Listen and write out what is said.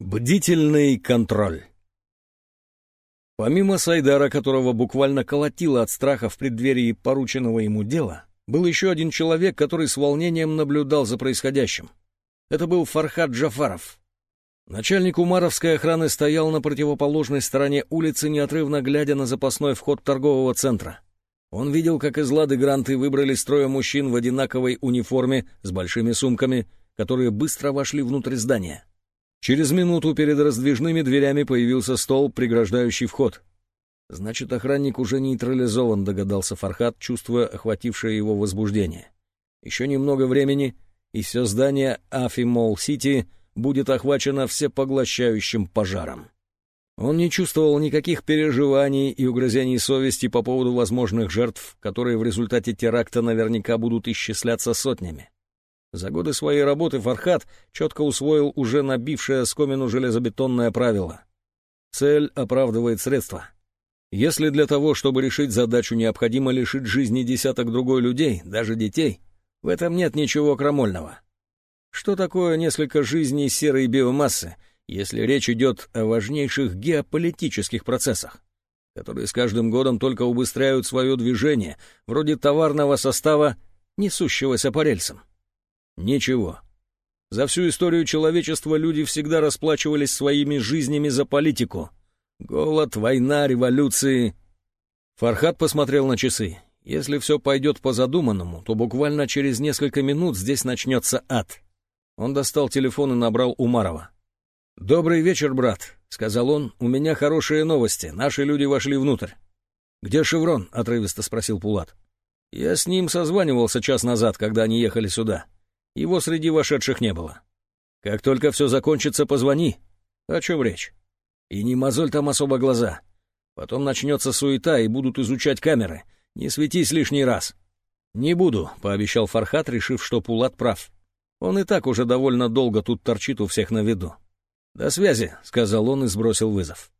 Бдительный контроль Помимо Сайдара, которого буквально колотило от страха в преддверии порученного ему дела, был еще один человек, который с волнением наблюдал за происходящим. Это был Фархад Джафаров. Начальник Умаровской охраны стоял на противоположной стороне улицы, неотрывно глядя на запасной вход торгового центра. Он видел, как из Лады Гранты выбрали строя мужчин в одинаковой униформе с большими сумками, которые быстро вошли внутрь здания. Через минуту перед раздвижными дверями появился стол, преграждающий вход. Значит, охранник уже нейтрализован, догадался Фархат, чувствуя охватившее его возбуждение. Еще немного времени, и все здание Афимол-Сити будет охвачено всепоглощающим пожаром. Он не чувствовал никаких переживаний и угрызений совести по поводу возможных жертв, которые в результате теракта наверняка будут исчисляться сотнями. За годы своей работы Фархат четко усвоил уже набившее скомину железобетонное правило. Цель оправдывает средства. Если для того, чтобы решить задачу, необходимо лишить жизни десяток другой людей, даже детей, в этом нет ничего крамольного. Что такое несколько жизней серой биомассы, если речь идет о важнейших геополитических процессах, которые с каждым годом только убыстряют свое движение, вроде товарного состава, несущегося по рельсам? Ничего. За всю историю человечества люди всегда расплачивались своими жизнями за политику. Голод, война, революции. Фархат посмотрел на часы. Если все пойдет по задуманному, то буквально через несколько минут здесь начнется ад. Он достал телефон и набрал Умарова. «Добрый вечер, брат», — сказал он. «У меня хорошие новости. Наши люди вошли внутрь». «Где Шеврон?» — отрывисто спросил Пулат. «Я с ним созванивался час назад, когда они ехали сюда. Его среди вошедших не было. Как только все закончится, позвони. О чем речь? И не мозоль там особо глаза. Потом начнется суета, и будут изучать камеры. Не светись лишний раз. «Не буду», — пообещал Фархат, решив, что Пулат прав. Он и так уже довольно долго тут торчит у всех на виду. «До связи», — сказал он и сбросил вызов.